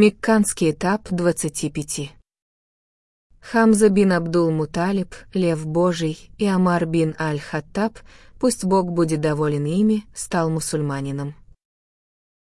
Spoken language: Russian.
Мекканский этап 25. Хамза бин Абдул-Муталиб, Лев Божий и Амар бин Аль-Хаттаб, пусть Бог будет доволен ими, стал мусульманином.